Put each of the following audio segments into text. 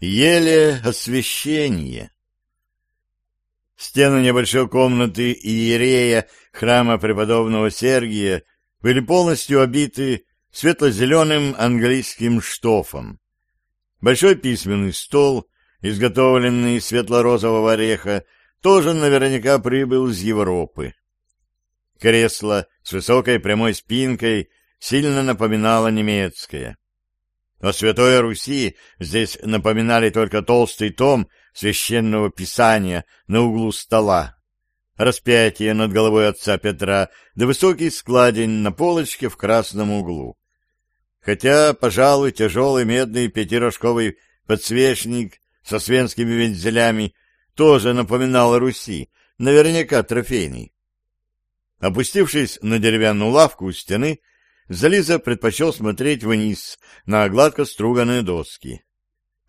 Еле освещение. Стены небольшой комнаты иерея храма преподобного Сергия были полностью обиты светло-зеленым английским штофом. Большой письменный стол, изготовленный из светло-розового ореха, тоже наверняка прибыл из Европы. Кресло с высокой прямой спинкой сильно напоминало немецкое. О Святой Руси здесь напоминали только толстый том священного писания на углу стола, распятие над головой отца Петра, да высокий складень на полочке в красном углу. Хотя, пожалуй, тяжелый медный пятирожковый подсвечник со свенскими вензелями тоже напоминал Руси, наверняка трофейный. Опустившись на деревянную лавку у стены, Зализа предпочел смотреть вниз на гладко струганные доски.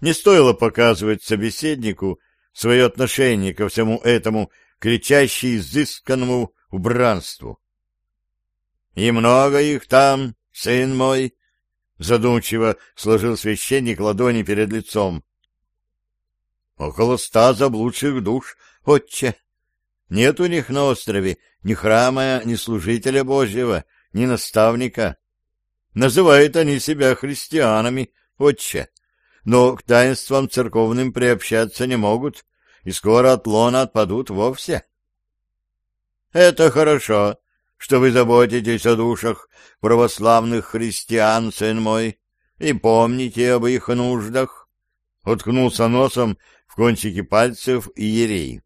Не стоило показывать собеседнику свое отношение ко всему этому кричаще изысканному убранству. — И много их там, сын мой? — задумчиво сложил священник ладони перед лицом. — Около ста заблудших душ, отче. Нет у них на острове ни храма, ни служителя Божьего, ни наставника. Называют они себя христианами, отче, но к таинствам церковным приобщаться не могут, и скоро от лона отпадут вовсе. Это хорошо, что вы заботитесь о душах православных христиан, сын мой, и помните об их нуждах. Уткнулся носом в кончики пальцев иерей.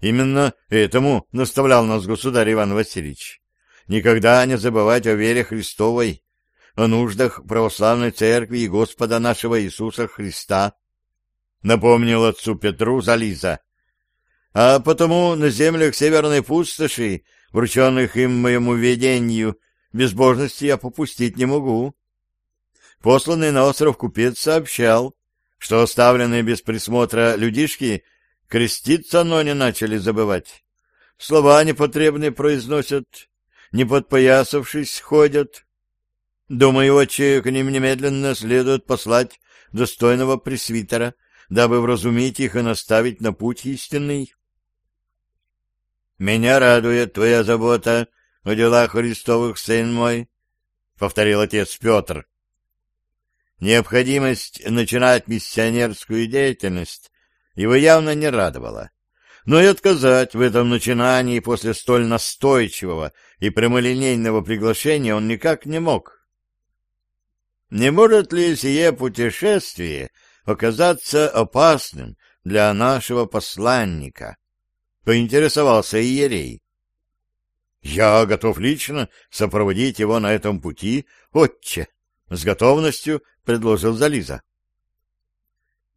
Именно этому наставлял нас государь Иван Васильевич. Никогда не забывать о вере Христовой, о нуждах православной церкви и Господа нашего Иисуса Христа, напомнил отцу Петру Зализа. А потому на землях северной пустоши, врученных им моему видению, безбожности я попустить не могу. Посланный на остров купец сообщал, что оставленные без присмотра людишки креститься но не начали забывать. Слова непотребные произносят, не подпоясавшись, ходят. Думаю, отче, к ним немедленно следует послать достойного пресвитера, дабы вразумить их и наставить на путь истинный. «Меня радует твоя забота о делах Христовых, сын мой», — повторил отец Петр. Необходимость начинать миссионерскую деятельность его явно не радовала но и отказать в этом начинании после столь настойчивого и прямолинейного приглашения он никак не мог. Не может ли сие путешествие оказаться опасным для нашего посланника? Поинтересовался Иерей. Я готов лично сопроводить его на этом пути, отче, с готовностью предложил Зализа.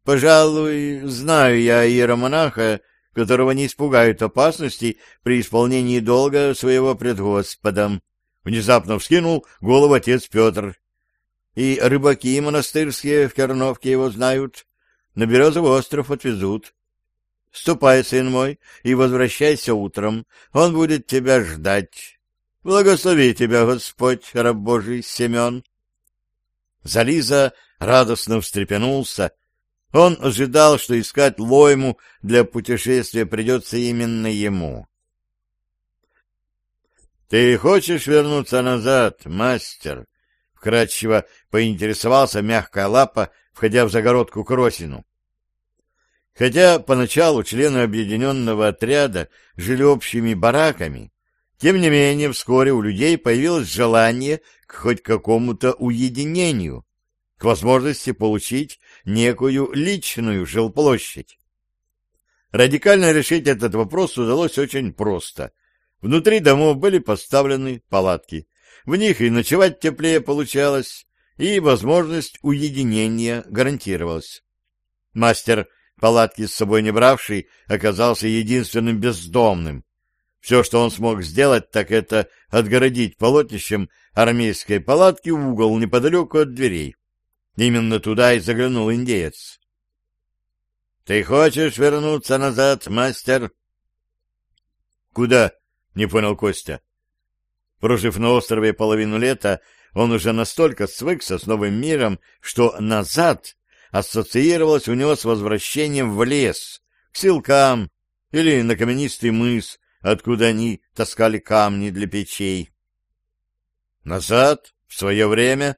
Пожалуй, знаю я иеромонаха, которого не испугают опасности при исполнении долга своего пред Господом. Внезапно вскинул голову отец Петр. И рыбаки монастырские в Керновке его знают, на Березовый остров отвезут. Ступай, сын мой, и возвращайся утром, он будет тебя ждать. Благослови тебя, Господь, раб Божий Семен. Зализа радостно встрепенулся, он ожидал, что искать лойму для путешествия придется именно ему. — Ты хочешь вернуться назад, мастер? — вкратчиво поинтересовался мягкая лапа, входя в загородку к Росину. Хотя поначалу члены объединенного отряда жили общими бараками, тем не менее вскоре у людей появилось желание к хоть какому-то уединению, к возможности получить некую личную жилплощадь. Радикально решить этот вопрос удалось очень просто. Внутри домов были поставлены палатки. В них и ночевать теплее получалось, и возможность уединения гарантировалась. Мастер, палатки с собой не бравший, оказался единственным бездомным. Все, что он смог сделать, так это отгородить полотнищем армейской палатки угол неподалеку от дверей. Именно туда и заглянул индеец. — Ты хочешь вернуться назад, мастер? — Куда? — не понял Костя. Прожив на острове половину лета, он уже настолько свыкся с новым миром, что «назад» ассоциировалась у него с возвращением в лес, к силкам или на каменистый мыс, откуда они таскали камни для печей. Назад, в свое время,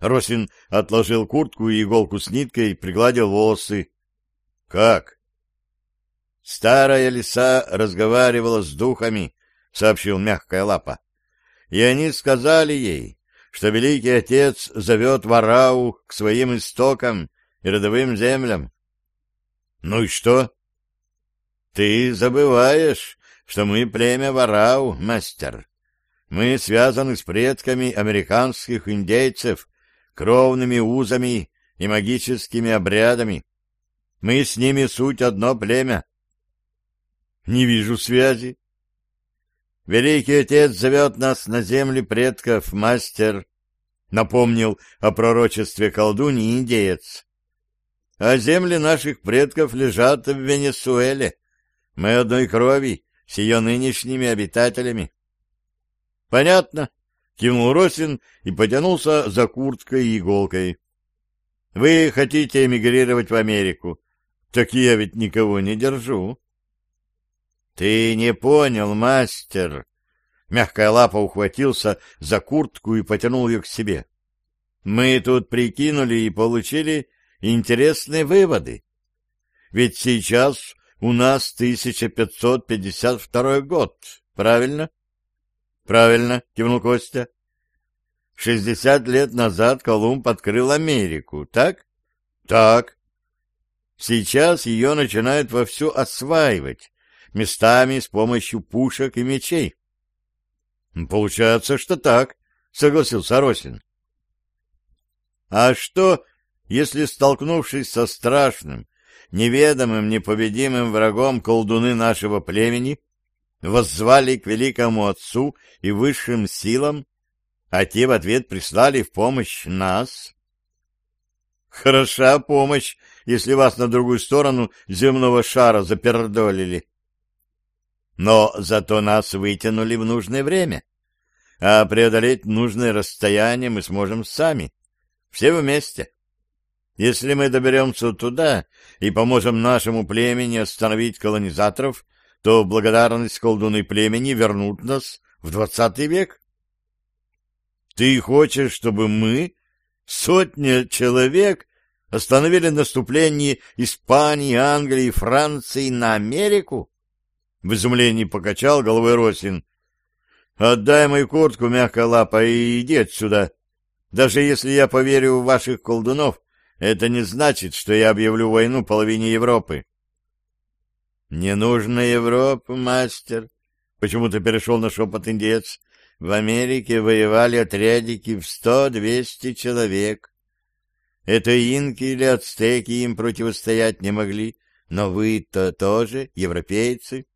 Росин отложил куртку и иголку с ниткой, пригладил волосы. — Как? — Старая лиса разговаривала с духами, — сообщил мягкая лапа. — И они сказали ей, что Великий Отец зовет Варау к своим истокам и родовым землям. — Ну и что? — Ты забываешь, что мы племя Варау, мастер. Мы связаны с предками американских индейцев, кровными узами и магическими обрядами. Мы с ними суть одно племя. Не вижу связи. Великий Отец зовет нас на земли предков, мастер, напомнил о пророчестве колдуни индеец. А земли наших предков лежат в Венесуэле. Мы одной крови с ее нынешними обитателями. — Понятно, Кивнул Росин и потянулся за курткой и иголкой. — Вы хотите эмигрировать в Америку? Так я ведь никого не держу. — Ты не понял, мастер. Мягкая лапа ухватился за куртку и потянул ее к себе. Мы тут прикинули и получили интересные выводы. Ведь сейчас у нас 1552 год, правильно? Правильно, кивнул Костя. Шестьдесят лет назад Колумб открыл Америку, так? Так. Сейчас ее начинают вовсю осваивать, местами с помощью пушек и мечей. Получается, что так, согласился Росин. А что, если, столкнувшись со страшным, неведомым, непобедимым врагом колдуны нашего племени, воззвали к великому отцу и высшим силам, а те в ответ прислали в помощь нас. Хороша помощь, если вас на другую сторону земного шара запердолили. Но зато нас вытянули в нужное время, а преодолеть нужное расстояние мы сможем сами, все вместе. Если мы доберемся туда и поможем нашему племени остановить колонизаторов, то благодарность колдуны племени вернут нас в двадцатый век. Ты хочешь, чтобы мы, сотня человек, остановили наступление Испании, Англии, Франции на Америку? В изумлении покачал головой Росин. Отдай мою куртку, мягкая лапа, и иди отсюда. Даже если я поверю в ваших колдунов, это не значит, что я объявлю войну половине Европы. — Не нужно Европа, мастер, — почему-то перешел на шепот индеец. В Америке воевали отрядики в сто-двести человек. Это инки или ацтеки им противостоять не могли, но вы-то тоже европейцы.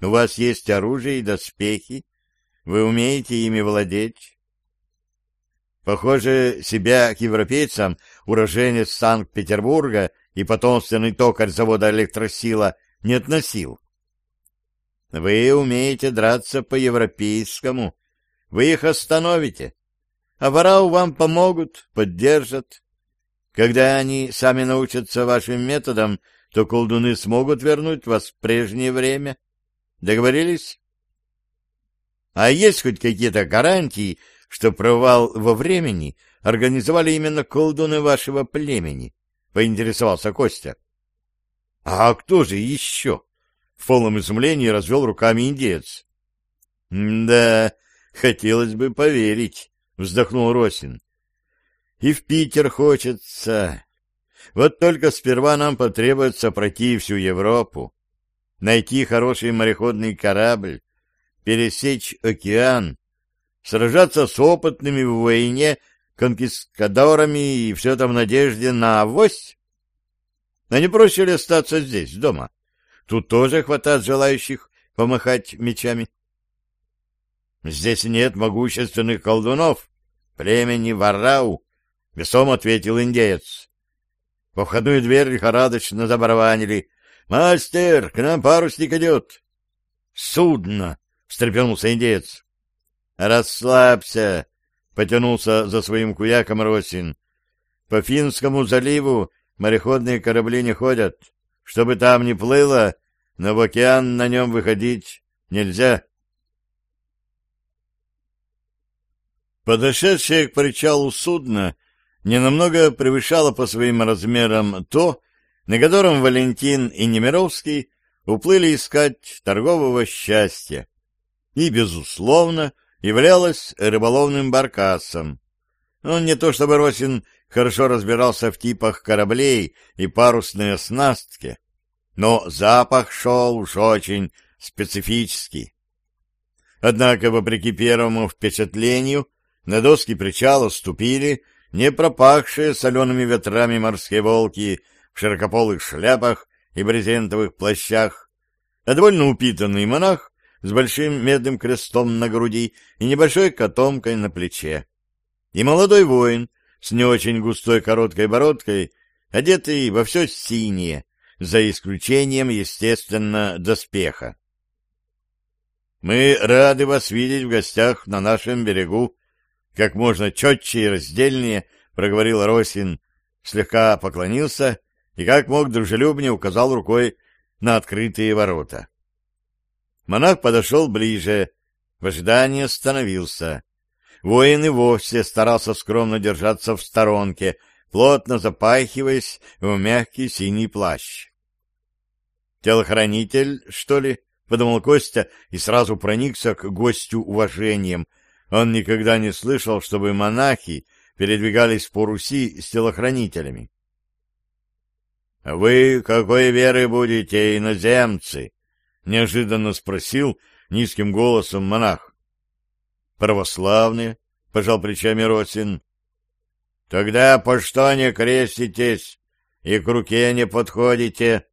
У вас есть оружие и доспехи, вы умеете ими владеть. Похоже, себя к европейцам уроженец Санкт-Петербурга и потомственный токарь завода «Электросила» не относил. Вы умеете драться по-европейскому, вы их остановите, а ворау вам помогут, поддержат. Когда они сами научатся вашим методам, то колдуны смогут вернуть вас в прежнее время. Договорились? А есть хоть какие-то гарантии, что провал во времени организовали именно колдуны вашего племени? — поинтересовался Костя. — А кто же еще? — в полном изумлении развел руками индеец. — Да, Хотелось бы поверить, вздохнул Росин. И в Питер хочется. Вот только сперва нам потребуется пройти всю Европу, найти хороший мореходный корабль, пересечь океан, сражаться с опытными в войне конкистадорами и все это в надежде на авось? А не проще ли остаться здесь, дома? Тут тоже хватает желающих помахать мечами. Здесь нет могущественных колдунов, племени Варрау, — весом ответил индеец. По входную дверь лихорадочно забарабанили. «Мастер, к нам парусник идет!» «Судно!» — встрепенулся индеец. «Расслабься!» — потянулся за своим куяком Росин. по Финскому заливу мореходные корабли не ходят. Чтобы там не плыло, но в океан на нем выходить нельзя. Подошедшее к причалу судно ненамного превышало по своим размерам то, на котором Валентин и Немировский уплыли искать торгового счастья и, безусловно, являлось рыболовным баркасом. Он не то чтобы Росин хорошо разбирался в типах кораблей и парусной оснастке, но запах шел уж очень специфический. Однако, вопреки первому впечатлению, на доски причала ступили не пропахшие солеными ветрами морские волки в широкополых шляпах и брезентовых плащах, а довольно упитанный монах с большим медным крестом на груди и небольшой котомкой на плече, и молодой воин с не очень густой короткой бородкой, одетый во все синее, за исключением, естественно, доспеха. «Мы рады вас видеть в гостях на нашем берегу», как можно четче и раздельнее проговорил Росин, слегка поклонился и как мог дружелюбнее указал рукой на открытые ворота. Монах подошел ближе, в ожидании остановился. Воин и вовсе старался скромно держаться в сторонке, плотно запахиваясь в мягкий синий плащ. «Телохранитель, что ли?» — подумал Костя и сразу проникся к гостю уважением. Он никогда не слышал, чтобы монахи передвигались по Руси с телохранителями. — Вы какой веры будете, иноземцы? — неожиданно спросил низким голосом монах. — Православные, — пожал плечами Росин. — Тогда по что не креститесь и к руке не подходите?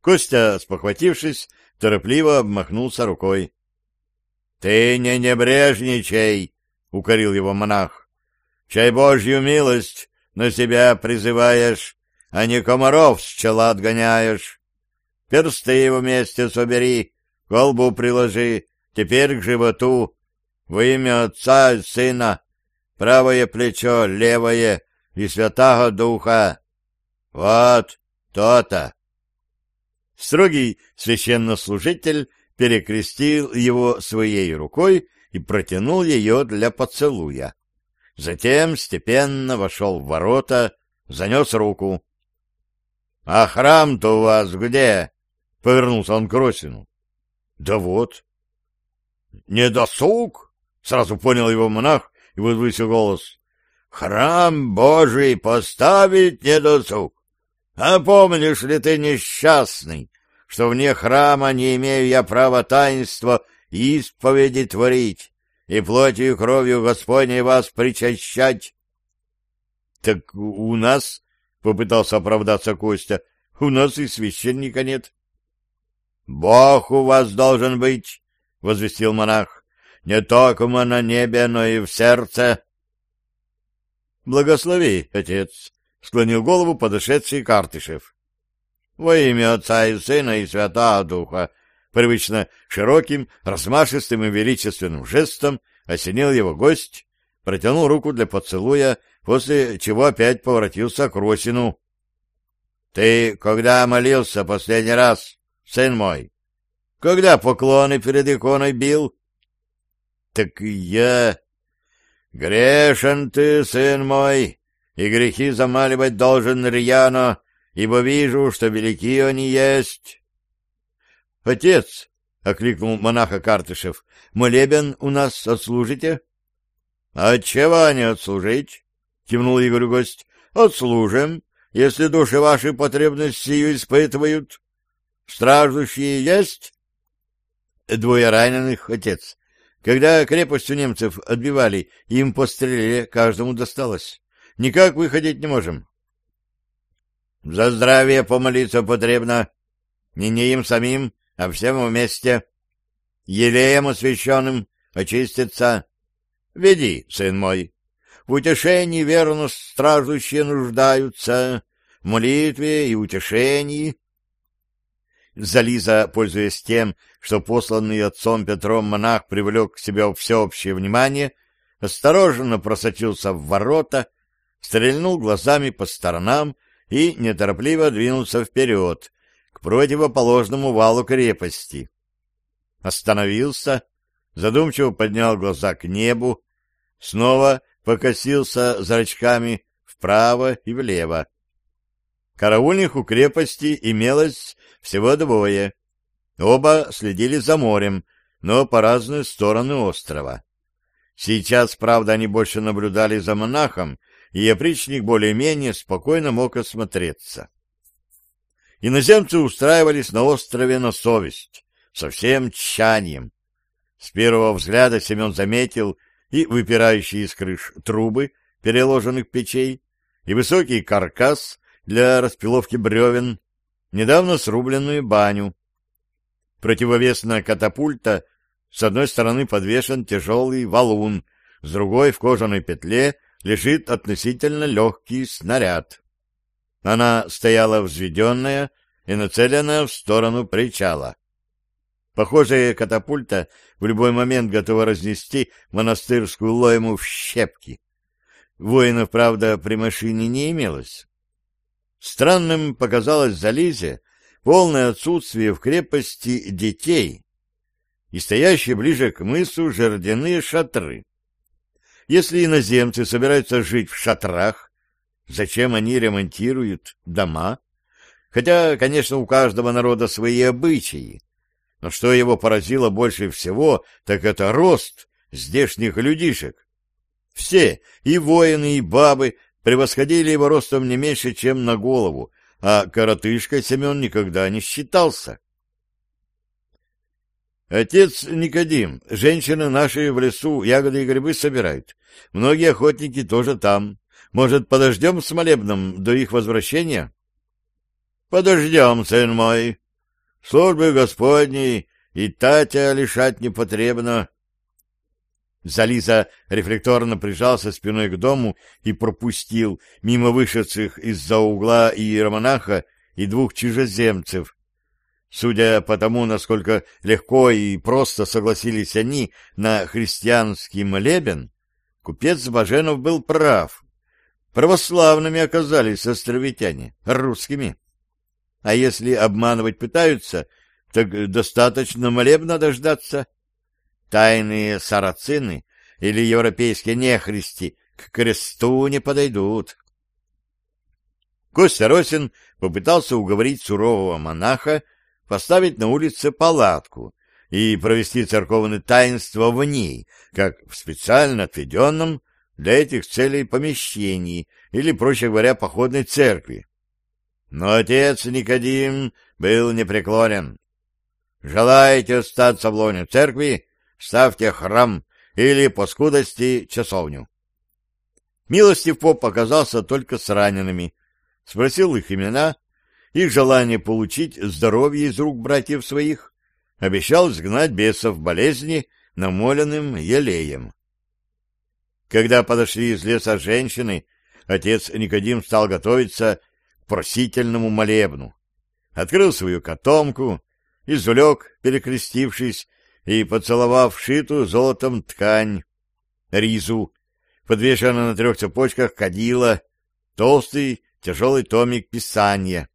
Костя, спохватившись, торопливо обмахнулся рукой. — Ты не небрежничай, — укорил его монах. — Чай Божью милость на себя призываешь, а не комаров с чела отгоняешь. Персты вместе собери, колбу приложи, теперь к животу, во имя Отца и Сына, правое плечо, левое и Святаго Духа. Вот то-то. Строгий священнослужитель перекрестил его своей рукой и протянул ее для поцелуя. Затем степенно вошел в ворота, занес руку. — А храм-то у вас где? — повернулся он к Росину. — Да вот. — Не досуг? — сразу понял его монах и возвысил голос. — Храм Божий поставить не досуг. А помнишь ли ты, несчастный, что вне храма не имею я права таинства исповеди творить и плотью и кровью Господней вас причащать? — Так у нас попытался оправдаться Костя. У нас и священника нет. Бог у вас должен быть, возвестил монах. Не только на небе, но и в сердце. Благослови, отец, склонил голову подошедший Картышев. Во имя Отца и Сына и Святого Духа, привычно широким, размашистым и величественным жестом осенил его гость, протянул руку для поцелуя после чего опять поворотился к Росину. — Ты когда молился последний раз, сын мой? Когда поклоны перед иконой бил? — Так я... — Грешен ты, сын мой, и грехи замаливать должен рьяно, ибо вижу, что велики они есть. — Отец! — окликнул монаха Картышев. — Молебен у нас отслужите? — Отчего не отслужить? — кивнул Игорь гость. — Отслужим, если души ваши потребность сию испытывают. Страждущие есть? — Двое раненых, отец. Когда крепость у немцев отбивали, им по стреле каждому досталось. Никак выходить не можем. — За здравие помолиться потребно. Не не им самим, а всем вместе. Елеем освященным очиститься. Веди, сын мой. В утешении верно страждущие нуждаются, в молитве и утешении. Зализа, пользуясь тем, что посланный отцом Петром монах привлек к себе всеобщее внимание, осторожно просочился в ворота, стрельнул глазами по сторонам и неторопливо двинулся вперед, к противоположному валу крепости. Остановился, задумчиво поднял глаза к небу, снова покосился зрачками вправо и влево. Караульных у крепости имелось всего двое. Оба следили за морем, но по разные стороны острова. Сейчас, правда, они больше наблюдали за монахом, и опричник более-менее спокойно мог осмотреться. Иноземцы устраивались на острове на совесть, со всем тщанием. С первого взгляда Семен заметил и выпирающие из крыш трубы переложенных печей, и высокий каркас для распиловки бревен, недавно срубленную баню. Противовесная катапульта с одной стороны подвешен тяжелый валун, с другой в кожаной петле лежит относительно легкий снаряд. Она стояла взведенная и нацеленная в сторону причала. Похожая катапульта в любой момент готова разнести монастырскую лойму в щепки. Воинов, правда, при машине не имелось. Странным показалось Зализе полное отсутствие в крепости детей и стоящие ближе к мысу жердяные шатры. Если иноземцы собираются жить в шатрах, зачем они ремонтируют дома? Хотя, конечно, у каждого народа свои обычаи. Но что его поразило больше всего, так это рост здешних людишек. Все, и воины, и бабы, превосходили его ростом не меньше, чем на голову, а коротышкой Семен никогда не считался. Отец Никодим, женщины наши в лесу ягоды и грибы собирают. Многие охотники тоже там. Может, подождем с молебном до их возвращения? Подождем, сын мой. Службы Господней и Татя лишать не потребно. Зализа рефлекторно прижался спиной к дому и пропустил мимо вышедших из-за угла иеромонаха и двух чужеземцев. Судя по тому, насколько легко и просто согласились они на христианский молебен, купец Баженов был прав. Православными оказались островитяне, русскими. А если обманывать пытаются, так достаточно молебна дождаться Тайные сарацины или европейские нехристи к кресту не подойдут. Костя Росин попытался уговорить сурового монаха поставить на улице палатку и провести церковное таинство в ней, как в специально отведенном для этих целей помещении или, проще говоря, походной церкви. Но отец Никодим был непреклонен. Желаете остаться в лоне церкви? Ставьте храм или, по скудости, часовню. Милостив поп оказался только с ранеными, спросил их имена, их желание получить здоровье из рук братьев своих, обещал сгнать бесов болезни намоленным елеем. Когда подошли из леса женщины, отец Никодим стал готовиться к просительному молебну. Открыл свою котомку, извлек, перекрестившись, и, поцеловав шитую золотом ткань, ризу, подвешенную на трех цепочках кадила, толстый тяжелый томик писания.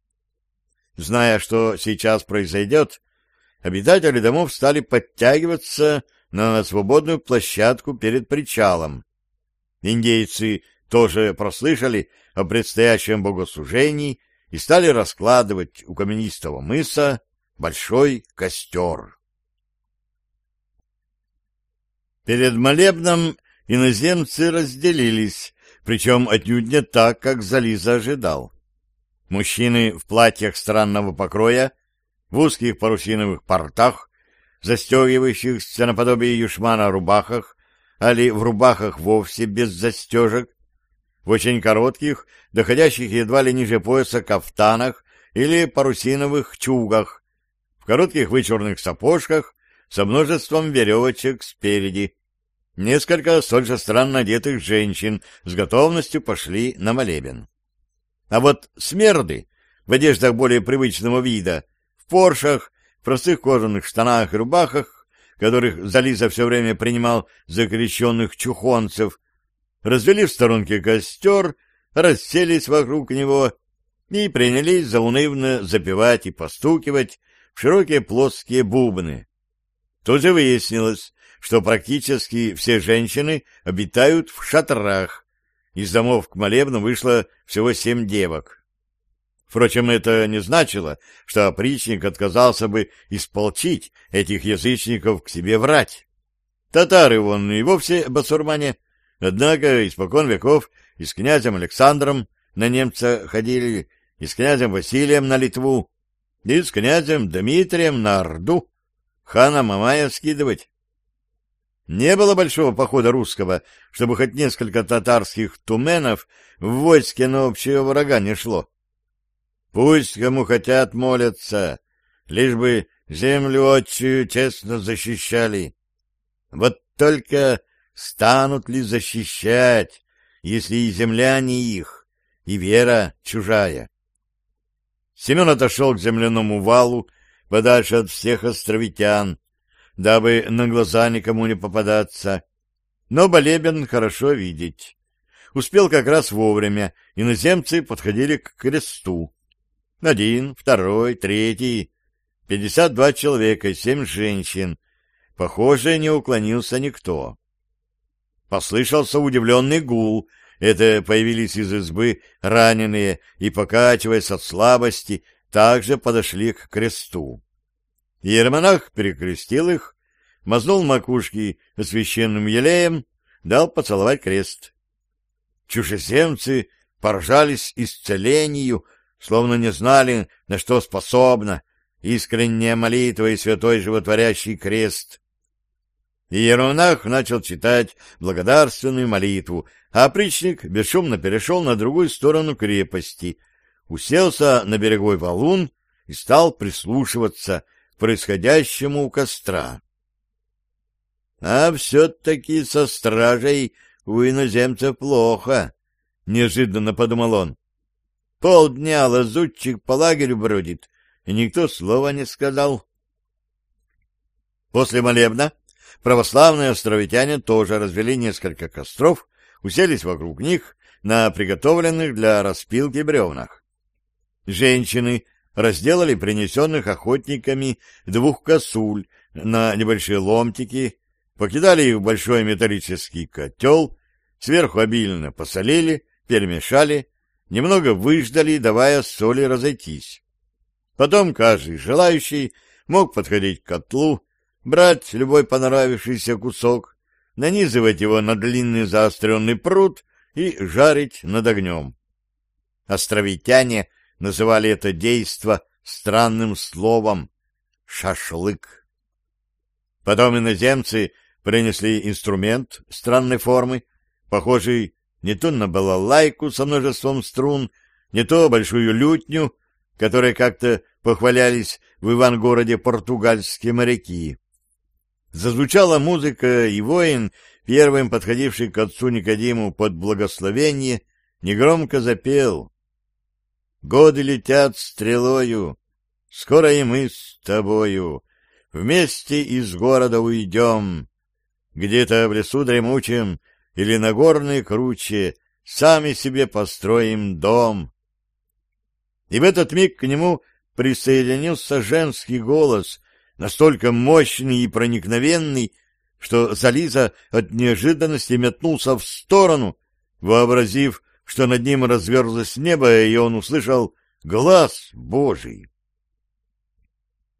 Зная, что сейчас произойдет, обитатели домов стали подтягиваться на свободную площадку перед причалом. Индейцы тоже прослышали о предстоящем богослужении и стали раскладывать у каменистого мыса большой костер. Перед молебном иноземцы разделились, причем отнюдь не так, как Зализа ожидал. Мужчины в платьях странного покроя, в узких парусиновых портах, застегивающихся наподобие юшмана рубахах, али в рубахах вовсе без застежек, в очень коротких, доходящих едва ли ниже пояса кафтанах или парусиновых чугах, в коротких вычурных сапожках со множеством веревочек спереди. Несколько столь же странно одетых женщин с готовностью пошли на молебен. А вот смерды в одеждах более привычного вида, в поршах, в простых кожаных штанах и рубахах, которых Зализа все время принимал за чухонцев, развели в сторонке костер расселись вокруг него и принялись заунывно запевать и постукивать в широкие плоские бубны. Тут же выяснилось, что практически все женщины обитают в шатрах. Из домов к молебну вышло всего семь девок. Впрочем, это не значило, что опричник отказался бы исполчить этих язычников к себе врать. Татары вон и вовсе басурмане, однако испокон веков и с князем Александром на немца ходили, и с князем Василием на Литву, и с князем Дмитрием на Орду, хана Мамая скидывать. Не было большого похода русского, чтобы хоть несколько татарских туменов в войске на общего врага не шло. Пусть кому хотят молятся, лишь бы землю отчую честно защищали. Вот только станут ли защищать, если и земля не их, и вера чужая? Семен отошел к земляному валу, подальше от всех островитян, дабы на глаза никому не попадаться. Но Болебен хорошо видеть. Успел как раз вовремя, иноземцы подходили к кресту. Один, второй, третий. Пятьдесят два человека и семь женщин. Похоже, не уклонился никто. Послышался удивленный гул. Это появились из избы раненые и, покачиваясь от слабости, также подошли к кресту. Иеромонах перекрестил их, мазнул макушки священным елеем, дал поцеловать крест. Чужеземцы поражались исцелению, словно не знали, на что способна искренняя молитва и святой животворящий крест. Иеромонах начал читать благодарственную молитву, а опричник бесшумно перешел на другую сторону крепости, уселся на береговой валун и стал прислушиваться происходящему у костра. А все-таки со стражей у иноземцев плохо, — неожиданно подумал он. Полдня лазутчик по лагерю бродит, и никто слова не сказал. После молебна православные островитяне тоже развели несколько костров, уселись вокруг них на приготовленных для распилки бревнах. Женщины разделали принесенных охотниками двух косуль на небольшие ломтики, покидали их в большой металлический котел, сверху обильно посолили, перемешали, немного выждали, давая соли разойтись. Потом каждый желающий мог подходить к котлу, брать любой понравившийся кусок, нанизывать его на длинный заостренный пруд и жарить над огнем. Островитяне — называли это действо странным словом «шашлык». Потом иноземцы принесли инструмент странной формы, похожий не то на балалайку со множеством струн, не то большую лютню, которой как-то похвалялись в Ивангороде португальские моряки. Зазвучала музыка, и воин, первым подходивший к отцу Никодиму под благословение, негромко запел Годы летят стрелою, скоро и мы с тобою вместе из города уйдем. Где-то в лесу дремучем или на горной круче сами себе построим дом. И в этот миг к нему присоединился женский голос, настолько мощный и проникновенный, что Зализа от неожиданности метнулся в сторону, вообразив, что над ним разверзлось небо, и он услышал глаз Божий.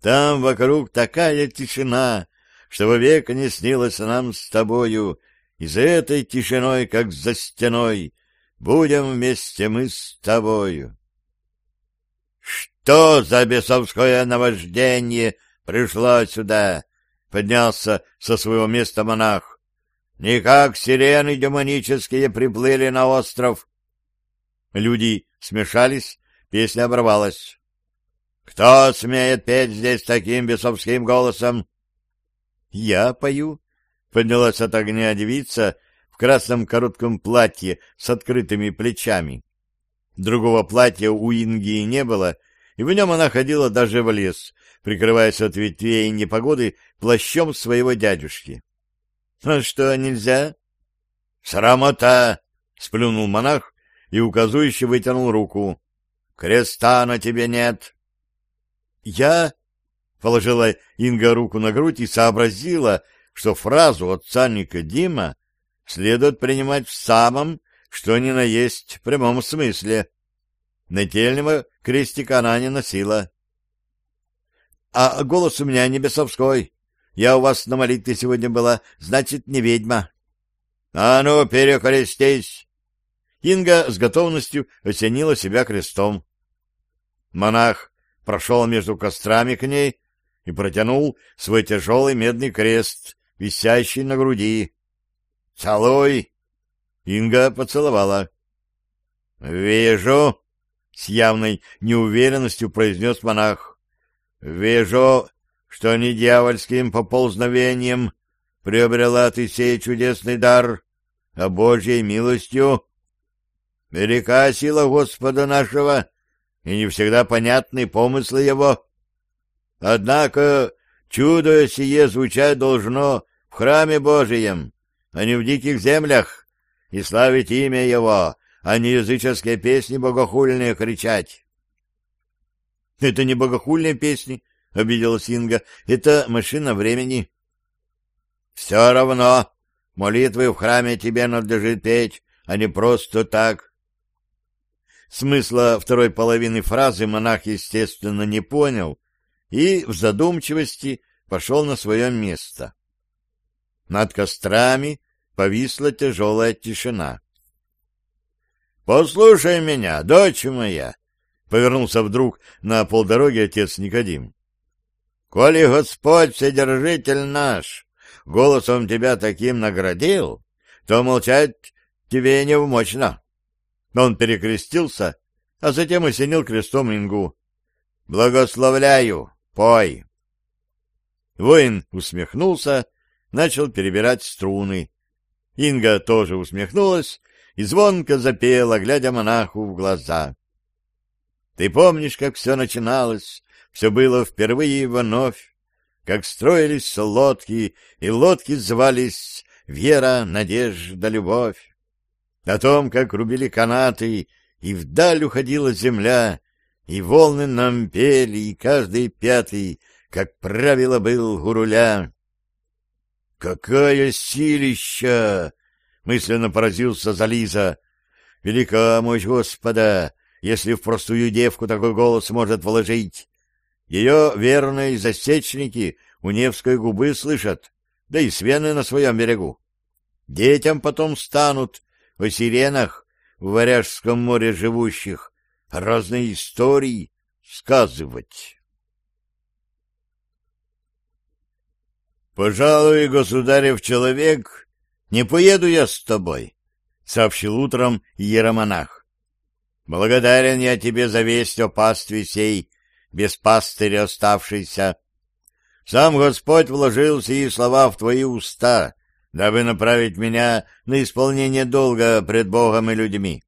Там вокруг такая тишина, что вовек не снилась нам с тобою, и за этой тишиной, как за стеной, будем вместе мы с тобою. Что за бесовское наваждение пришло сюда? Поднялся со своего места монах. Никак сирены демонические приплыли на остров, Люди смешались, песня оборвалась. «Кто смеет петь здесь таким бесовским голосом?» «Я пою», — поднялась от огня девица в красном коротком платье с открытыми плечами. Другого платья у Инги не было, и в нем она ходила даже в лес, прикрываясь от ветвей непогоды плащом своего дядюшки. — А что, нельзя? — Срамота! — сплюнул монах и указующе вытянул руку. «Креста на тебе нет!» «Я...» — положила Инга руку на грудь и сообразила, что фразу отца Никодима следует принимать в самом, что ни на есть, прямом смысле. Нательного крестика она не носила. — А голос у меня не бесовской. Я у вас на молитве сегодня была, значит, не ведьма. — А ну, перекрестись! Инга с готовностью осенила себя крестом. Монах прошел между кострами к ней и протянул свой тяжелый медный крест, висящий на груди. «Целуй!» Инга поцеловала. «Вижу!» — с явной неуверенностью произнес монах. «Вижу, что не дьявольским поползновением приобрела ты сей чудесный дар, а Божьей милостью. Велика сила Господа нашего, и не всегда понятны помыслы Его. Однако чудо сие звучать должно в храме Божием, а не в диких землях, и славить имя Его, а не языческие песни богохульные кричать. — Это не богохульные песни, — обиделась Инга, — это машина времени. — Все равно молитвы в храме тебе надлежит петь, а не просто так. Смысла второй половины фразы монах, естественно, не понял и в задумчивости пошел на свое место. Над кострами повисла тяжелая тишина. — Послушай меня, дочь моя! — повернулся вдруг на полдороги отец Никодим. — Коли Господь Вседержитель наш голосом тебя таким наградил, то молчать тебе невмочно. Он перекрестился, а затем осенил крестом Ингу. — Благословляю, пой! Воин усмехнулся начал перебирать струны. Инга тоже усмехнулась и звонко запела, глядя монаху в глаза. Ты помнишь, как все начиналось, все было впервые и вновь, как строились лодки, и лодки звались «Вера, надежда, любовь». О том, как рубили канаты, и вдаль уходила земля, и волны нам пели, и каждый пятый, как правило, был у руля. «Какая силища!» — мысленно поразился Зализа. «Велика мощь Господа, если в простую девку такой голос может вложить. Ее верные засечники у Невской губы слышат, да и свены на своем берегу. Детям потом станут о сиренах в Варяжском море живущих разные истории сказывать». «Пожалуй, государев человек, не поеду я с тобой», — сообщил утром иеромонах. «Благодарен я тебе за весть о пастве сей, без пастыря оставшейся. Сам Господь вложил сии слова в твои уста, дабы направить меня на исполнение долга пред Богом и людьми.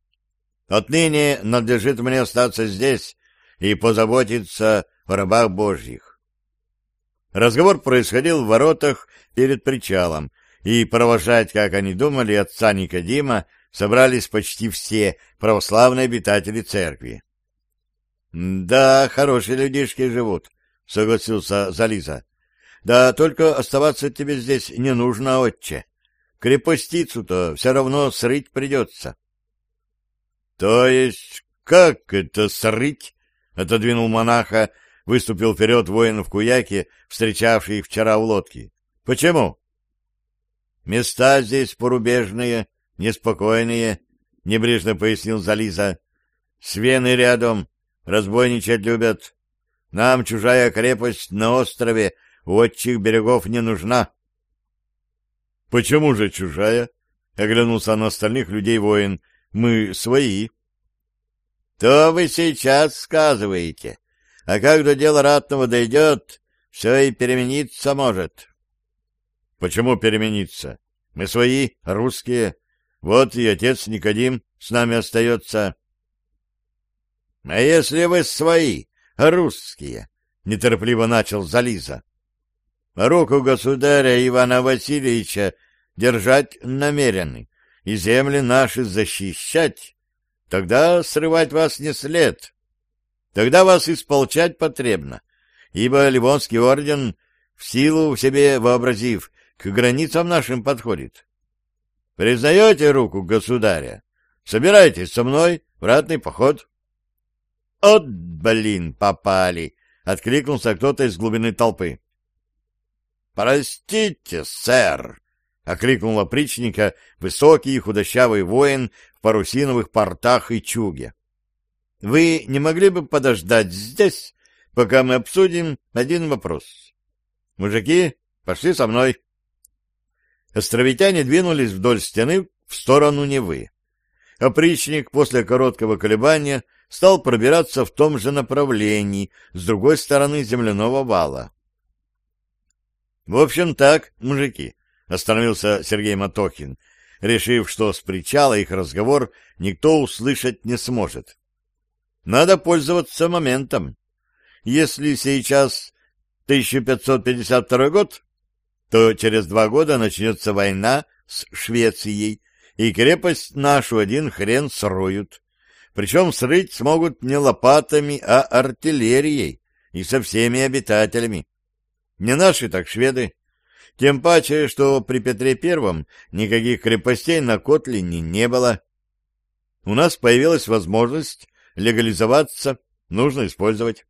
Отныне надлежит мне остаться здесь и позаботиться о рабах Божьих. Разговор происходил в воротах перед причалом, и провожать, как они думали, отца Никодима собрались почти все православные обитатели церкви. — Да, хорошие людишки живут, — согласился Зализа. — Да только оставаться тебе здесь не нужно, отче. Крепостицу-то все равно срыть придется. — То есть как это срыть? — отодвинул монаха выступил вперед воин в куяке, встречавший их вчера у лодки. — Почему? — Места здесь порубежные, неспокойные, — небрежно пояснил Зализа. — Свены рядом, разбойничать любят. Нам чужая крепость на острове у отчих берегов не нужна. — Почему же чужая? — оглянулся на остальных людей воин. — Мы свои. — То вы сейчас сказываете, а как до дела ратного дойдет, все и перемениться может. — Почему перемениться? Мы свои, русские. Вот и отец Никодим с нами остается. — А если вы свои, русские? — неторопливо начал Зализа. — Руку государя Ивана Васильевича держать намерены и земли наши защищать, тогда срывать вас не след. Тогда вас исполчать потребно, ибо Ливонский орден, в силу в себе вообразив, к границам нашим подходит. Признаете руку государя? Собирайтесь со мной в ратный поход. — От, блин, попали! — откликнулся кто-то из глубины толпы. — Простите, сэр! — окликнул опричника высокий худощавый воин в парусиновых портах и чуге. — Вы не могли бы подождать здесь, пока мы обсудим один вопрос? Мужики, пошли со мной. Островитяне двинулись вдоль стены в сторону Невы. Опричник после короткого колебания стал пробираться в том же направлении, с другой стороны земляного вала. — В общем так, мужики, — остановился Сергей Матохин, решив, что с причала их разговор никто услышать не сможет. — Надо пользоваться моментом. Если сейчас 1552 год, то через два года начнется война с Швецией, и крепость нашу один хрен сроют. Причем срыть смогут не лопатами, а артиллерией и со всеми обитателями. Не наши, так шведы. Тем паче, что при Петре Первом никаких крепостей на Котлине не было. У нас появилась возможность легализоваться, нужно использовать.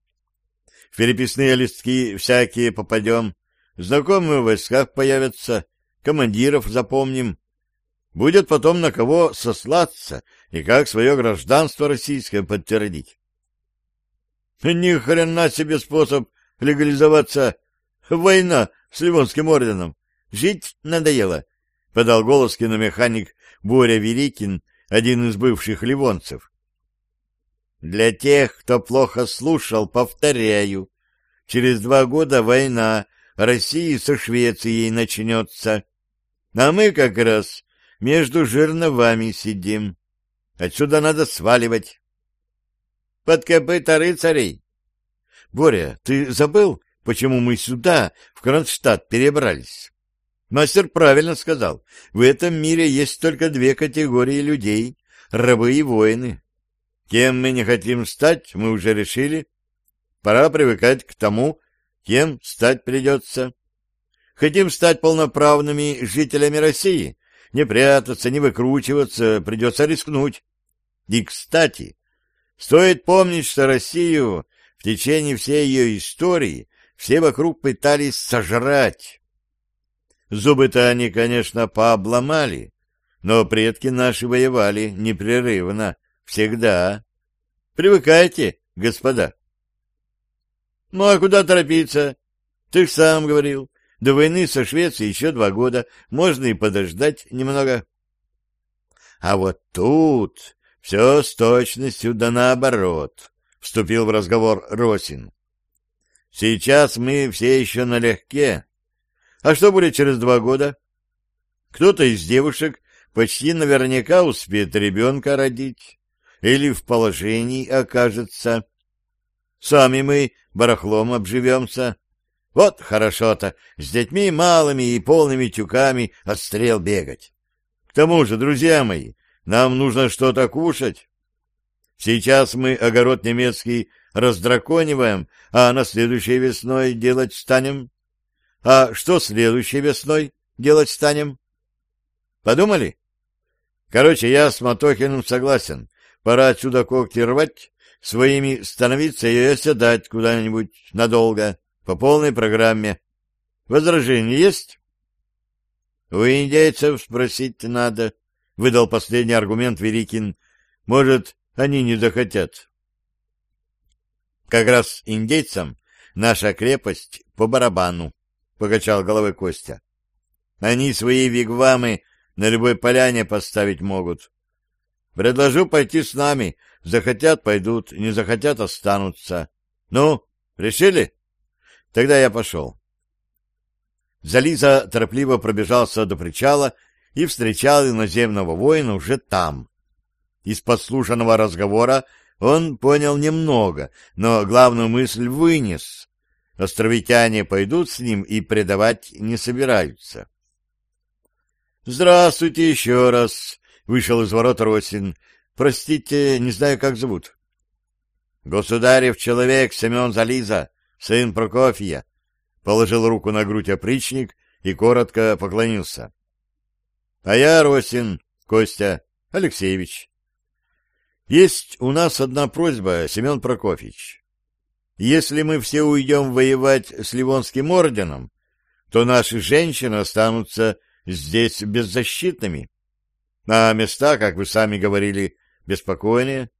В переписные листки всякие попадем, знакомые в войсках появятся, командиров запомним, Будет потом на кого сослаться и как свое гражданство российское подтвердить. Ни хрена себе способ легализоваться. Война с Ливонским орденом. Жить надоело, — подал голос киномеханик Боря Великин, один из бывших ливонцев. Для тех, кто плохо слушал, повторяю. Через два года война России со Швецией начнется. А мы как раз между жерновами сидим. Отсюда надо сваливать. Под копыта рыцарей. Боря, ты забыл, почему мы сюда, в Кронштадт, перебрались? Мастер правильно сказал. В этом мире есть только две категории людей — рабы и воины. Кем мы не хотим стать, мы уже решили. Пора привыкать к тому, кем стать придется. Хотим стать полноправными жителями России, не прятаться, не выкручиваться, придется рискнуть. И, кстати, стоит помнить, что Россию в течение всей ее истории все вокруг пытались сожрать. Зубы-то они, конечно, пообломали, но предки наши воевали непрерывно, всегда. Привыкайте, господа. Ну, а куда торопиться? Ты ж сам говорил, до войны со Швецией еще два года, можно и подождать немного. А вот тут все с точностью да наоборот, — вступил в разговор Росин. Сейчас мы все еще налегке. А что будет через два года? Кто-то из девушек почти наверняка успеет ребенка родить или в положении окажется. Сами мы барахлом обживемся. Вот хорошо-то, с детьми малыми и полными тюками отстрел бегать. К тому же, друзья мои, нам нужно что-то кушать. Сейчас мы огород немецкий раздракониваем, а на следующей весной делать станем. А что следующей весной делать станем? Подумали? Короче, я с Матохиным согласен. Пора отсюда когти рвать, своими становиться и оседать куда-нибудь надолго по полной программе. Возражения есть? — У индейцев спросить надо, — выдал последний аргумент Верикин. — Может, они не захотят. Как раз индейцам наша крепость по барабану, — покачал головой Костя. Они свои вигвамы на любой поляне поставить могут. Предложу пойти с нами. Захотят — пойдут, не захотят — останутся. Ну, решили? Тогда я пошел. Зализа торопливо пробежался до причала и встречал иноземного воина уже там. Из подслушанного разговора он понял немного, но главную мысль вынес. Островитяне пойдут с ним и предавать не собираются. — Здравствуйте еще раз, — вышел из ворот Росин. простите, не знаю, как зовут. Государев человек Семен Зализа, сын Прокофья, положил руку на грудь опричник и коротко поклонился. А я Росин Костя Алексеевич. Есть у нас одна просьба, Семен Прокофьевич. Если мы все уйдем воевать с Ливонским орденом, то наши женщины останутся здесь беззащитными. А места, как вы сами говорили, беспокойнее.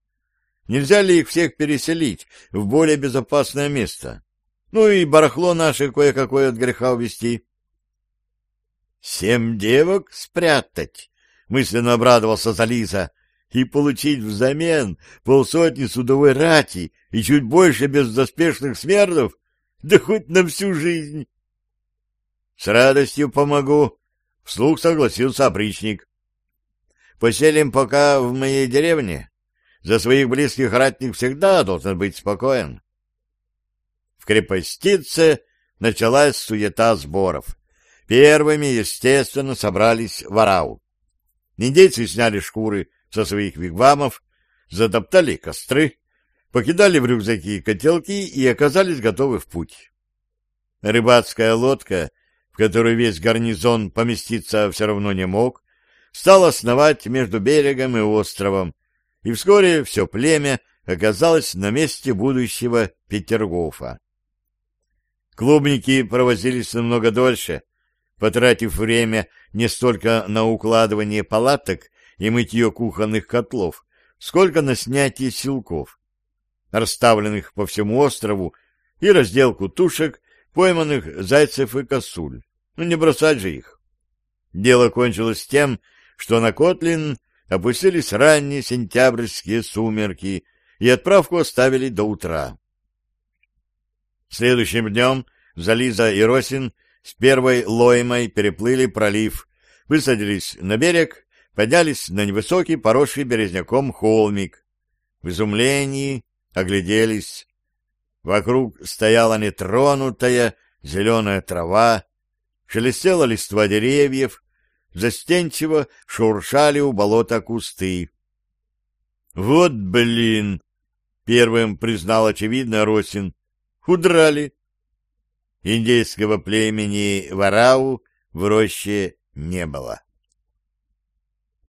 Нельзя ли их всех переселить в более безопасное место? Ну и барахло наше кое-какое от греха увести. Семь девок спрятать? Мысленно обрадовался Зализа. И получить взамен полсотни судовой рати и чуть больше бездоспешных смердов? Да хоть на всю жизнь. С радостью помогу, вслух согласился опричник. Поселим пока в моей деревне. За своих близких ратник всегда должен быть спокоен. В крепостице началась суета сборов. Первыми, естественно, собрались в Арау. Индейцы сняли шкуры со своих вигвамов, затоптали костры, покидали в рюкзаки котелки и оказались готовы в путь. Рыбацкая лодка, в которой весь гарнизон поместиться все равно не мог, стала сновать между берегом и островом, и вскоре все племя оказалось на месте будущего Петергофа. Клубники провозились намного дольше, потратив время не столько на укладывание палаток и мытье кухонных котлов, сколько на снятие силков, расставленных по всему острову, и разделку тушек, пойманных зайцев и косуль. Ну, не бросать же их. Дело кончилось тем, что на Котлин опустились ранние сентябрьские сумерки, и отправку оставили до утра. Следующим днем Зализа и Росин с первой лоймой переплыли пролив, высадились на берег, поднялись на невысокий, поросший березняком холмик. В изумлении огляделись. Вокруг стояла нетронутая зеленая трава, шелестела листва деревьев, застенчиво шуршали у болота кусты. — Вот блин! — первым признал очевидно Росин. — Удрали. Индейского племени Варау в роще не было.